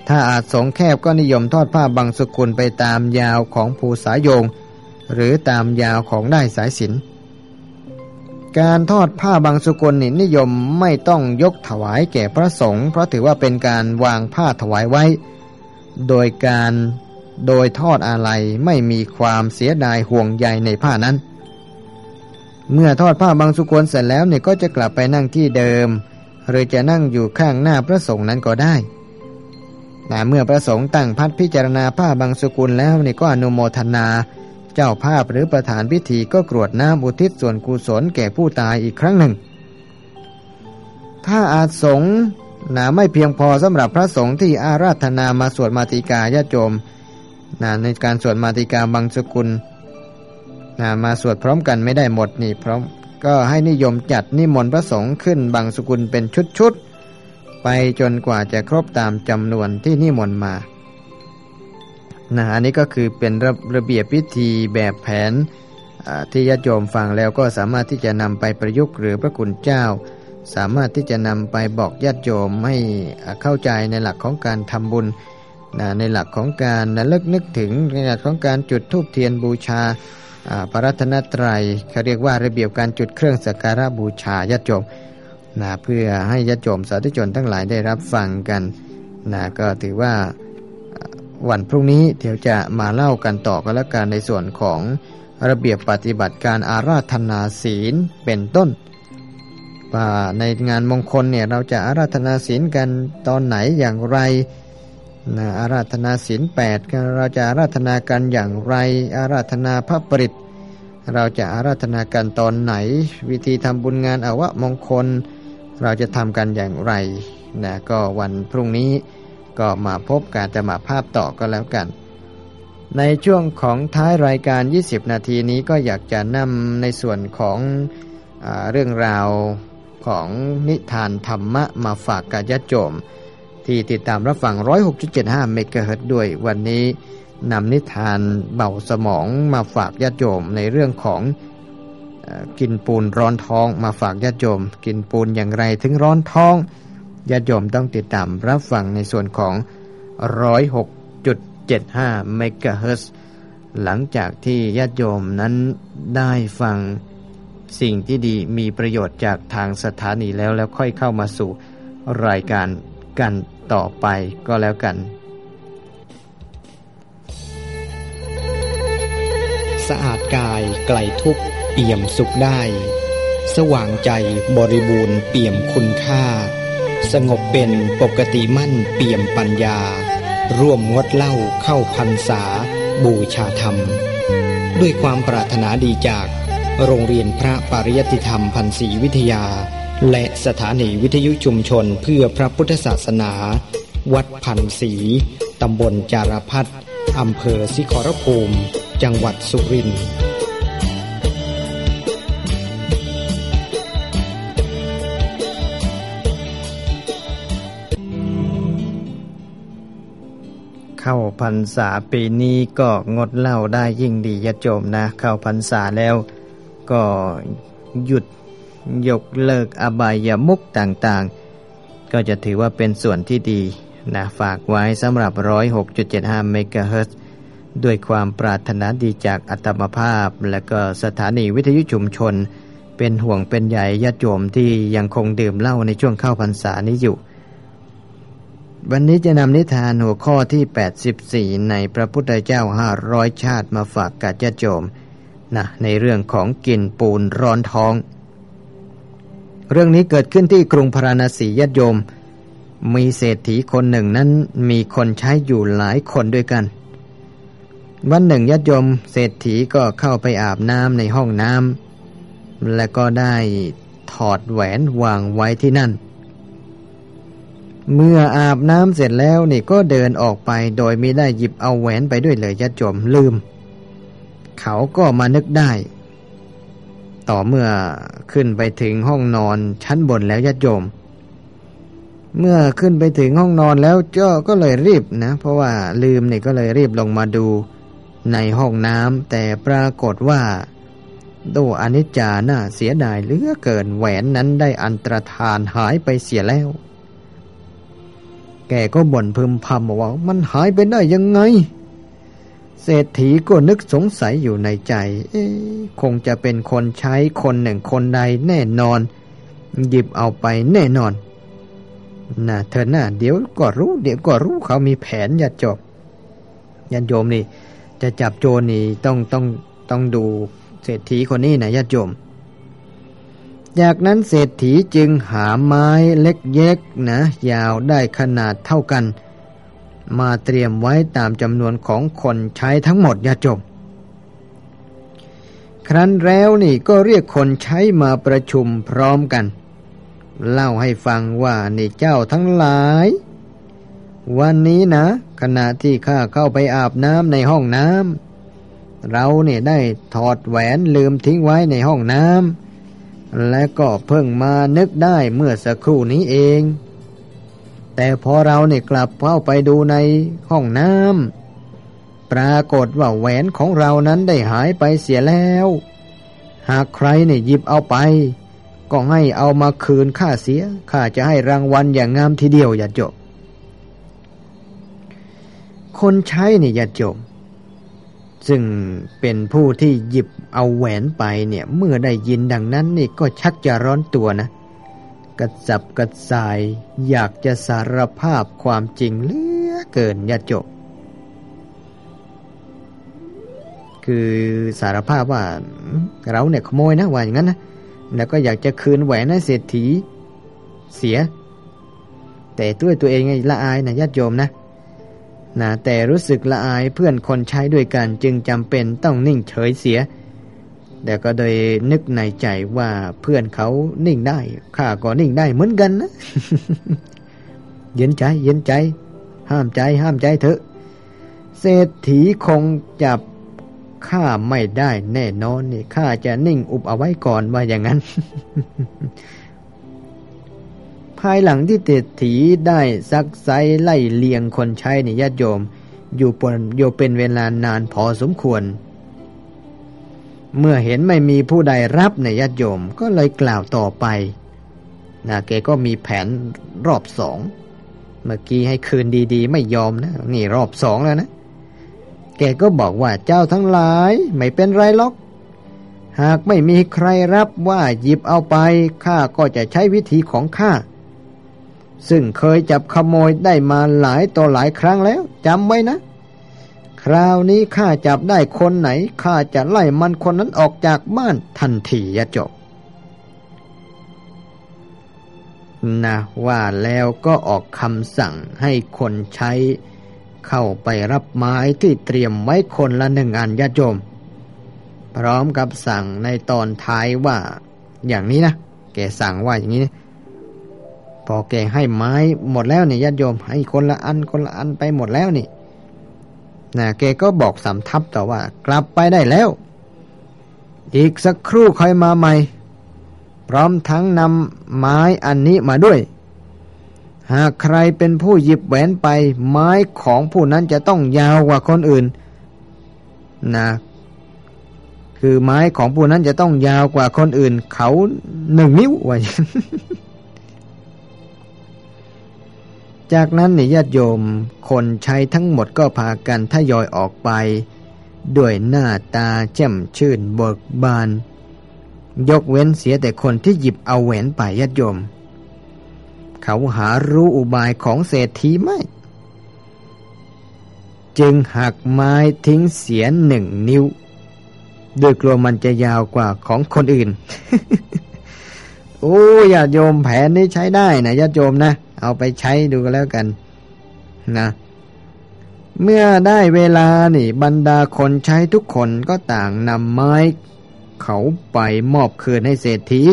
ถ้าอาจสงแคบก็นิยมทอดผ้าบางสุกุลไปตามยาวของภูสายง หรือตามยาวของได้สายสินการทอดผ้าบางสุกุลนินิยมไม่ต้องยกถวายแก่พระสงฆ์เพราะถือว่าเป็นการวางผ้าถวายไว้ โดยการโดยทอดอะไรไม่มีความเสียดายห่วงใยในผ้านั้น เมื่อทอดผ้าบางสุกุลเสร็จแล้วเนี่ยก็จะกลับไปนั่งที่เดิม หรือจะนั่งอยู่ข้างหน้าพระสงฆ์นั้นก็ได้แต่เมื่อพระสงฆ์ตั้งพัดพิจารณาผ้าบางสุกุลแล้วเนี่ยก็อนุโมทนา เจ้าภาพหรือประธานพิธีก็กรวดน้ำอุทิศส่วนกุศลแก่ผู้ตายอีกครั้งหนึ่ง ถ้าอาสงนะไม่เพียงพอสำหรับพระสงฆ์ที่อาราธนามาสวดมาติกาญาโจมนะในการสวดมาติกาบางสกุลนะมาสวดพร้อมกันไม่ได้หมดนี่พร้อมก็ให้นิยมจัดนิมนต์พระสงฆ์ขึ้นบางสกุลเป็นชุดๆไปจนกว่าจะครบตามจำนวนที่นิมนต์มา นะอันนี้ก็คือเป็นระระเบียบพิธีแบบแผนที่ญาติโยมฟังแล้วก็สามารถที่จะนำไปประยุกต์หรือพระคุณเจ้า สามารถที่จะนำไปบอกญาติโยมให้เข้าใจในหลักของการทำบุญนะในหลักของการระลึกนึกถึงในหลักของการจุดธูปเทียนบูชาพระรัตนตรัยเขาเรียกว่าระเบียบการจุดเครื่องสักการะบูชาญาติโยมนะเพื่อให้ญาติโยมสาธุชนทั้งหลายได้รับฟังกันนะก็ถือว่า วันพรุ่งนี้เดี๋ยวจะมาเล่ากันต่อกันล้วกันในส่วนของระเบียบปฏิบัติการอาราธนาศีลเป็นต้นว่าในงานมงคลเนี่ยเราจะอาราธนาศีลกันตอนไหนอย่างไรนะอาราธนาศีลแปดเราจะอาราธนากันอย่างไร อาราธนาพระปริตเราจะอาราธนากันตอนไหน วิธีทำบุญงานอวะมงคล เราจะทำกันอย่างไรนะก็วันพรุ่งนี้ ก็มาพบการจะมาภาพต่อก็แล้วกัน ในช่วงของท้ายรายการ 20 นาทีนี้ก็อยากจะนำในส่วนของอเรื่องราวของนิทานธรรมะมาฝากกายโจม ที่ติดตามรับฟัง 106.75 เมกะเฮิรตด้วยวันนี้นำนิทานเบาสมองมาฝากญาติโยมในเรื่องของกินปูนร้อนท้องมาฝากญาติโยม กินปูนอย่างไรถึงร้อนท้อง ญาติโยมต้องติดตามรับฟังในส่วนของ 106.75 เมกะเฮิรตหลังจากที่ญาติโยมนั้นได้ฟังสิ่งที่ดีมีประโยชน์จากทางสถานีแล้วแล้วค่อยเข้ามาสู่รายการกันต่อไปก็แล้วกัน สะอาดกายไกลทุกเปี่ยมสุขได้ สว่างใจบริบูรณ์เปี่ยมคุณค่า สงบเป็นปกติมั่นเปี่ยมปัญญา ร่วมงดเล่าเข้าพรรษา บูชาธรรม ด้วยความปรารถนาดีจาก โรงเรียนพระปริยติธรรมพันศีวิทยา และสถานีวิทยุชุมชนเพื่อพระพุทธศาสนา วัดพันศีตำบลจารพัฒอำเภอสิขรภูมิ จังหวัดสุรินทร์ เข้าพรรษาปีนี้ก็งดเหล้าได้ยิ่งดียะโจมนะ เข้าพรรษาแล้วก็หยุดยกเลิกอบายามุกต่างๆ ก็จะถือว่าเป็นส่วนที่ดีนะฝากไว้สำหรับ 106.75เมกะเฮิรตด้วยความปรารถนาดีจากอัตมภาพ และก็สถานีวิทยุชุมชน เป็นห่วงเป็นใหญ่ญาติโยมที่ยังคงดื่มเหล้าในช่วงเข้าพรรษานี้อยู่ วันนี้จะนำนิทานหัวข้อที่ 84 ในพระพุทธเจ้าห้าร้อยชาติมาฝากกัจโจมนะในเรื่องของกินปูนร้อนท้อง เรื่องนี้เกิดขึ้นที่กรุงพาราณสียโยม มีเศรษฐีคนหนึ่งนั้นมีคนใช้อยู่หลายคนด้วยกัน วันหนึ่งยโยม เศรษฐีก็เข้าไปอาบน้ำในห้องน้ำและก็ได้ถอดแหวนวางไว้ที่นั่น เมื่ออาบน้ำเสร็จแล้วนี่ก็เดินออกไปโดยไม่ได้หยิบเอาแหวนไปด้วยเลยยะจมลืม เขาก็มานึกได้ ต่อเมื่อขึ้นไปถึงห้องนอนชั้นบนแล้วยะโยมเมื่อขึ้นไปถึงห้องนอนแล้วเจ้าก็เลยรีบนะ เพราะว่าลืมนี่ก็เลยรีบลงมาดูในห้องน้ำแต่ปรากฏว่าโดอนิจจาน่าเสียดายเหลือเกินแหวนนั้นได้อันตรธานหายไปเสียแล้ว แกก็บ่นพึมพำว่า มันหายไปได้ยังไง เศรษฐีก็นึกสงสัยอยู่ในใจ เอ๊คงจะเป็นคนใช้คนหนึ่งคนใดแน่นอน หยิบเอาไปแน่นอนนะเธอหน้าเดี๋ยวก็รู้ เดี๋ยวก็รู้เขามีแผนอย่าจบยันโยมนี่ จะจับโจรนี่ต้องต้องต้องดูเศรษฐีคนนี้นะญาติโยม จากนั้นเศรษฐีจึงหาไม้เล็กเย็กนะยาวได้ขนาดเท่ากัน มาเตรียมไว้ตามจำนวนของคนใช้ทั้งหมดยาจบ ครั้นแล้วนี่ก็เรียกคนใช้มาประชุมพร้อมกัน เล่าให้ฟังว่านี่เจ้าทั้งหลาย วันนี้นะ ขณะที่ข้าเข้าไปอาบน้ำในห้องน้ำเราเนี่ยได้ถอดแหวนลืมทิ้งไว้ในห้องน้ำ และก็เพิ่งมานึกได้เมื่อสักครู่นี้เอง แต่พอเราเนี่ยกลับเข้าไปดูในห้องน้ำปรากฏว่าแหวนของเรานั้นได้หายไปเสียแล้ว หากใครเนี่ยหยิบเอาไป ก็ให้เอามาคืนข้าเสียข้าจะให้รางวัลอย่างงามทีเดียวอย่าจบ คนใช้เนี่ยอย่าจบ ซึ่งเป็นผู้ที่หยิบเอาแหวนไปเนี่ย เมื่อได้ยินดังนั้นนี่ก็ชักจะร้อนตัวนะ กระจับกระสาย อยากจะสารภาพความจริงเหลือเกินย่าจบ คือสารภาพว่าเราเนี่ยขโมยนะว่าอย่างนั้นนะแล้วก็อยากจะคืนแหวนให้เศรษฐีเสีย แต่ด้วยตัวเองไงละอายนะญาติโยมนะ นะแต่รู้สึกละอายเพื่อนคนใช้ด้วยกันจึงจำเป็นต้องนิ่งเฉยเสีย แต่ก็โดยนึกในใจว่าเพื่อนเขานิ่งได้ข้าก็นิ่งได้เหมือนกันนะเย็นใจเย็นใจ ห้ามใจห้ามใจเถอะ เศรษฐีคงจับข้าไม่ได้แน่นอนนี่ข้าจะนิ่งอุบเอาไว้ก่อนว่าอย่างนั้น ภายหลังที่เศรษฐีได้ซักไซไล่เลียงคนใช้ในญาติโยม อยู่ปนโยเป็นเวลานานพอสมควร เมื่อเห็นไม่มีผู้ใดรับในญาติโยมก็เลยกล่าวต่อไปนะแกก็มีแผนรอบสองเมื่อกี้ให้คืนดีๆ ไม่ยอมนะ นี่รอบสองแล้วนะ แกก็บอกว่าเจ้าทั้งหลายไม่เป็นไรหรอก หากไม่มีใครรับว่าหยิบเอาไปข้าก็จะใช้วิธีของข้า ซึ่งเคยจับขโมยได้มาหลายต่อหลายครั้งแล้วจำไว้นะ คราวนี้ข้าจับได้คนไหนข้าจะไล่มันคนนั้นออกจากบ้านทันทียะจบนะว่าแล้วก็ออกคำสั่งให้คนใช้ เข้าไปรับไม้ที่เตรียมไว้คนละหนึ่งอันญาติโยมพร้อมกับสั่งในตอนท้ายว่า อย่างนี้นะ แกสั่งว่าอย่างนี้ พอแกให้ไม้หมดแล้วเนี่ยญาติโยม ให้คนละอันคนละอันไปหมดแล้วนี่นะแกก็บอกสำทับต่อว่า กลับไปได้แล้ว อีกสักครู่ค่อยมาใหม่ พร้อมทั้งนำไม้อันนี้มาด้วย หากใครเป็นผู้หยิบแหวนไป ไม้ของผู้นั้นจะต้องยาวกว่าคนอื่นนะคือไม้ของผู้นั้นจะต้องยาวกว่าคนอื่น เขาหนึ่งนิ้วไว้ จากนั้นเนี่ยญาติโยม คนใช้ทั้งหมดก็พากันทยอยออกไป ด้วยหน้าตาแจ่มชื่นเบิกบาน ยกเว้นเสียแต่คนที่หยิบเอาแหวนไปญาติโยม เขาหารู้อุบายของเศรษฐีไม่ จึงหักไม้ทิ้งเสียหนึ่งนิ้วด้วยกลัวมันจะยาวกว่าของคนอื่น โอ้ญาติโยมแผนนี้ใช้ได้นะญาติโยมนะ เอาไปใช้ดูกันแล้วกันนะเมื่อได้เวลานี่ บรรดาคนใช้ทุกคนก็ต่างนำไม้เขาไปมอบคืนให้เศรษฐี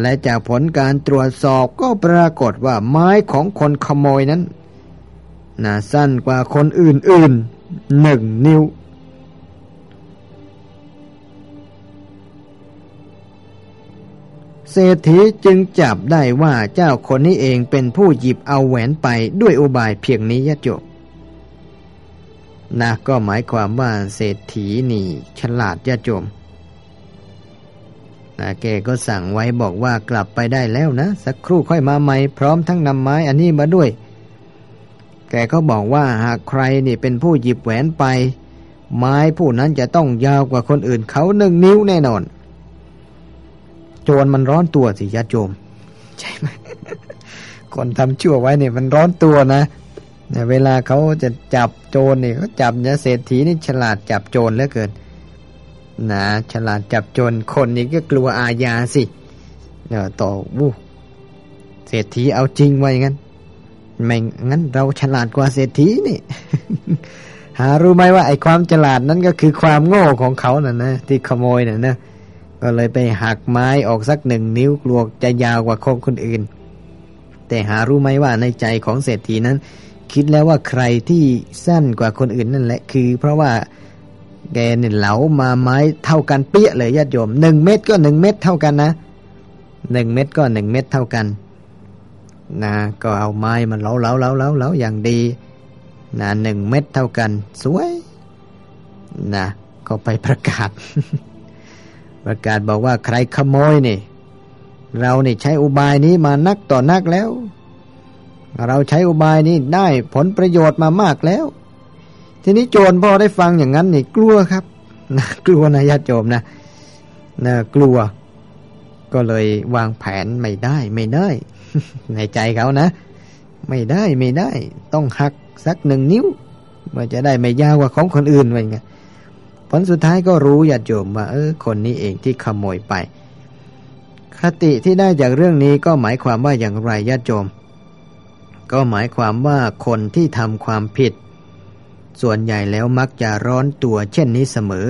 และจากผลการตรวจสอบก็ปรากฏว่าไม้ของคนขโมยนั้นน่าสั้นกว่าคนอื่นๆหนึ่งนิ้ว เศรษฐีจึงจับได้ว่าเจ้าคนนี้เองเป็นผู้หยิบเอาแหวนไปด้วยอุบายเพียงนี้ยะจบนะก็หมายความว่าเศรษฐีนี่ฉลาดยะจมนะแกก็สั่งไว้บอกว่ากลับไปได้แล้วนะ สักครู่ค่อยมาใหม่พร้อมทั้งนำไม้อันนี้มาด้วย แกก็บอกว่าหากใครนี่เป็นผู้หยิบแหวนไป ไม้ผู้นั้นจะต้องยาวกว่าคนอื่นเขาหนึ่งนิ้วแน่นอน จรมันร้อนตัวสิญาติโยม ใช่ไหมคนทำชั่วไว้เนี่ยมันร้อนตัวนะเนี่ยเวลาเขาจะจับโจรเนี่ยเขาจับเนี่ยเศรษฐีนี่ฉลาดจับโจรเหลือเกินนะฉลาดจับจนคนนี้ก็กลัวอาญาสิเนาะต่อวู้เศรษฐีเอาจริงไว้งั้นไม่งั้นเราฉลาดกว่าเศรษฐีนี่ หารู้ไหมว่าไอ้ความฉลาดนั้นก็คือความโง่ของเขาน่ะนะที่ขโมยน่ะนะ ก็เลยไปหักไม้ออกสักหนึ่งนิ้วกลัวจะยาวกว่าของคนอื่น แต่หารู้ไหมว่าในใจของเศรษฐีนั้น คิดแล้วว่าใครที่สั้นกว่าคนอื่นนั่นแหละคือ เพราะว่าแกเนี่ยเหลามาไม้เท่ากันเปี้ยเลยญาติโยมหนึ่งเม็ดก็หนึ่งเม็ดเท่ากันนะหนึ่งเม็ดก็หนึ่งเม็ดเท่ากันนะก็เอาไม้มาเหลาเหลาเหลาเหลาเหลาอย่างดีนะหนึ่งเม็ดเท่ากัน สวยนะก็ไปประกาศ ประกาศบอกว่าใครขโมยนี่ เราเนี่ใช้อุบายนี้มานักต่อนักแล้ว เราใช้อุบายนี้ได้ผลประโยชน์มามากแล้ว ทีนี้โจรพอได้ฟังอย่างนั้นนี่กลัวครับนะกลัวนะญาติโยมนะนะกลัว ก็เลยวางแผนไม่ได้ไม่ได้ ในใจเขานะ ไม่ได้ไม่ได้ ต้องหักสักหนึ่งนิ้วมันจะได้ไม่ยาวกว่าของคนอื่นไว้ไง ผลสุดท้ายก็รู้ญาติโยมว่าเออคนนี้เองที่ขโมยไป คติที่ได้จากเรื่องนี้ก็หมายความว่าอย่างไรญาติโยม ก็หมายความว่าคนที่ทำความผิด ส่วนใหญ่แล้วมักจะร้อนตัวเช่นนี้เสมอ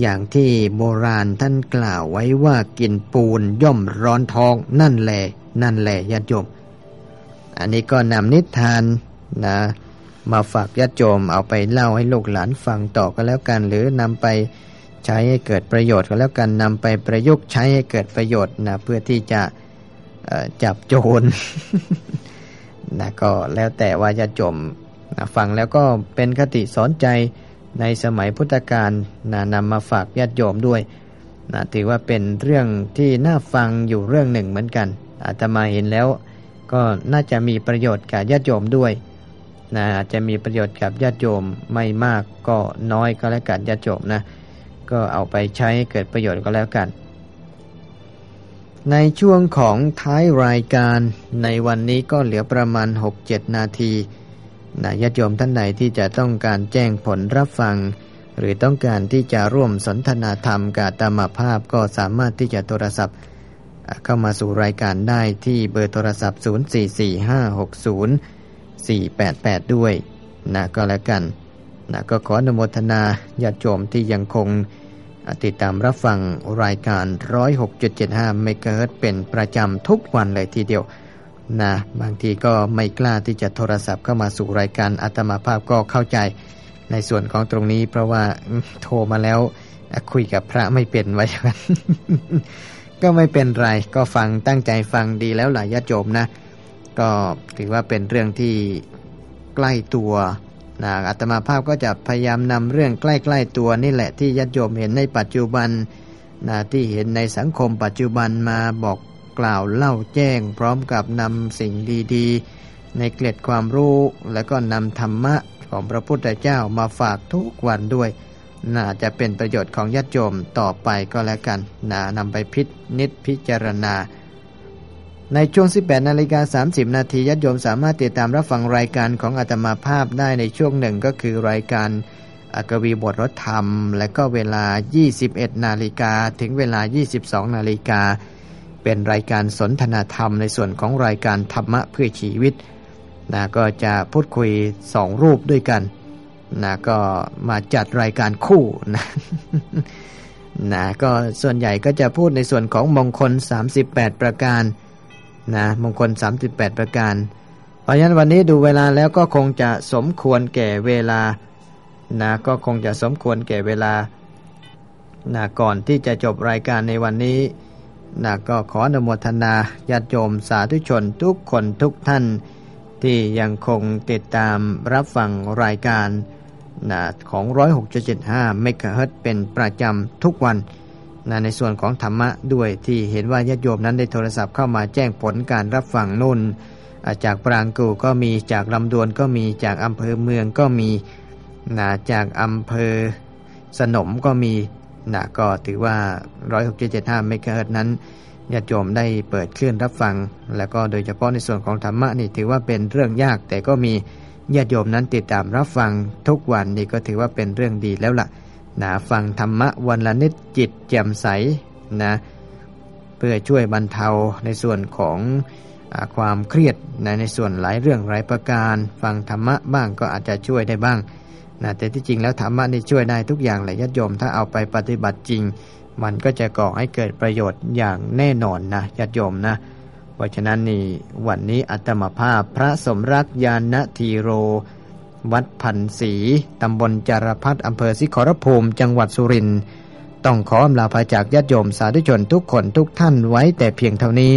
อย่างที่โบราณท่านกล่าวไว้ว่ากินปูนย่อมร้อนท้องนั่นแหละนั่นแหละญาติโยม อันนี้ก็นำนิทานนะ มาฝากญาติโยมเอาไปเล่าให้ลูกหลานฟังต่อก็แล้วกัน หรือนำไปใช้ให้เกิดประโยชน์ก็แล้วกันนำไปประยุกต์ใช้ให้เกิดประโยชน์นะเพื่อที่จะจับโจรนะก็แล้วแต่ว่าญาติโยมนะฟังแล้วก็เป็นคติสอนใจในสมัยพุทธกาลนะนำมาฝากญาติโยมด้วยนะถือว่าเป็นเรื่องที่น่าฟังอยู่เรื่องหนึ่งเหมือนกันอาตมาเห็นแล้ว ก็น่าจะมีประโยชน์กับญาติโยมด้วย นะอาจจะมีประโยชน์กับญาติโยมไม่มากก็น้อยก็แล้วกันญาติโยมนะก็เอาไปใช้ใเกิดประโยชน์ก็แล้วกัน ในช่วงของท้ายรายการในวันนี้ก็เหลือประมาณ 6-7 นาทีนะญาติโยมท่านไหนที่จะต้องการแจ้งผลรับฟัง หรือต้องการที่จะร่วมสนทนาธรรมกับตามภาพก็สามารถที่จะโทรศัพท์ เข้ามาสู่รายการได้ที่เบอร์โทรศัพท์ 044560 488 ด้วยนะก็แล้วกันนะก็ขออนุโมทนาญาติโยมที่ยังคงติดตามรับฟังรายการ 106.75เมกะเฮิรตเป็นประจำทุกวันเลยทีเดียวนะบางทีก็ไม่กล้าที่จะโทรศัพท์เข้ามาสู่รายการอัตมาภาพก็เข้าใจในส่วนของตรงนี้ เพราะว่าโทรมาแล้วคุยกับพระไม่เป็นไว้กันก็ไม่เป็นไรก็ฟังตั้งใจฟังดีแล้วหลายญาติโยมนะ ก็ถือว่าเป็นเรื่องที่ใกล้ตัวนะอาตมาภาพก็จะพยายามนำเรื่องใกล้ๆตัวนี่แหละที่ญาติโยมเห็นในปัจจุบันนะที่เห็นในสังคมปัจจุบันมาบอกกล่าวเล่าแจ้ง พร้อมกับนำสิ่งดีๆ ในเกล็ดความรู้ แล้วก็นำธรรมะของพระพุทธเจ้ามาฝากทุกวันด้วยน่าจะเป็นประโยชน์ของญาติโยมต่อไปก็แล้วกันนะนำไปพิจิตพิจารณา ในช่วง 18 นาฬิกา 30 นาทีญาติโยมสามารถติดตามรับฟังรายการของอาตมาภาพได้ในช่วงหนึ่งก็คือรายการอกวีบทรถธรรม และก็เวลา 21 นาฬิกาถึงเวลา 22 นาฬิกา เป็นรายการสนทนาธรรมในส่วนของรายการธรรมะเพื่อชีวิตนะก็จะพูดคุยสองรูปด้วยกันนะก็มาจัดรายการคู่นะนะก็ส่วนใหญ่ก็จะพูดในส่วนของมงคล 38 ประการ นะมงคล 38 ประการ เพราะฉะนั้นวันนี้ดูเวลาแล้วก็คงจะสมควรแก่เวลานะก็คงจะสมควรแก่เวลานะก่อนที่จะจบรายการในวันนี้นะก็ขออนุโมทนาญาติโยมสาธุชนทุกคนทุกท่าน ที่ยังคงติดตามรับฟังรายการนะของ 106.75 เมกะเฮิรตเป็นประจำทุกวัน นะในส่วนของธรรมะด้วยที่เห็นว่าญาติโยมนั้นได้โทรศัพท์เข้ามาแจ้งผลการรับฟังนุ่น จากปรางกูก็มีจากลำดวนก็มีจากอำเภอเมืองก็มีนะจากอำเภอสนมก็มีนะก็ถือว่า106.75เมกะเฮิรตนั้นญาติโยมได้เปิดเคลื่อนรับฟัง แล้วก็โดยเฉพาะในส่วนของธรรมะนี่ถือว่าเป็นเรื่องยาก แต่ก็มีญาติโยมนั้นติดตามรับฟังทุกวันนี่ก็ถือว่าเป็นเรื่องดีแล้วละ่ะ นะฟังธรรมะวันละนิดจิตแจ่มใสนะเพื่อช่วยบรรเทาในส่วนของอความเครียดนะในส่วนหลายเรื่องหลายประการ ฟังธรรมะบ้างก็อาจจะช่วยได้บ้างนะแต่ที่จริงแล้วธรรมะนี่ช่วยได้ทุกอย่างแหละญาติโยมถ้าเอาไปปฏิบัติจริง มันก็จะก่อให้เกิดประโยชน์อย่างแน่นอนนะญาติโยมนะเพราะฉะนั้นนี่วันนี้อัตมภาพพระสมรักยานทีโร วัดพันศรีตำบลจารพัฒอำเภอสิขรภูมิจังหวัดสุรินทร์ต้องขออำลาภาจากญาติโยมสาธุชนทุกคนทุกท่านไว้แต่เพียงเท่านี้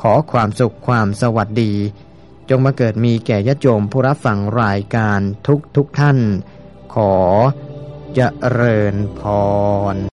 ขอความสุขความสวัสดี จงมาเกิดมีแก่ญาติโยมผู้รับฟังรายการทุกทุกท่าน ขอจเจริญพร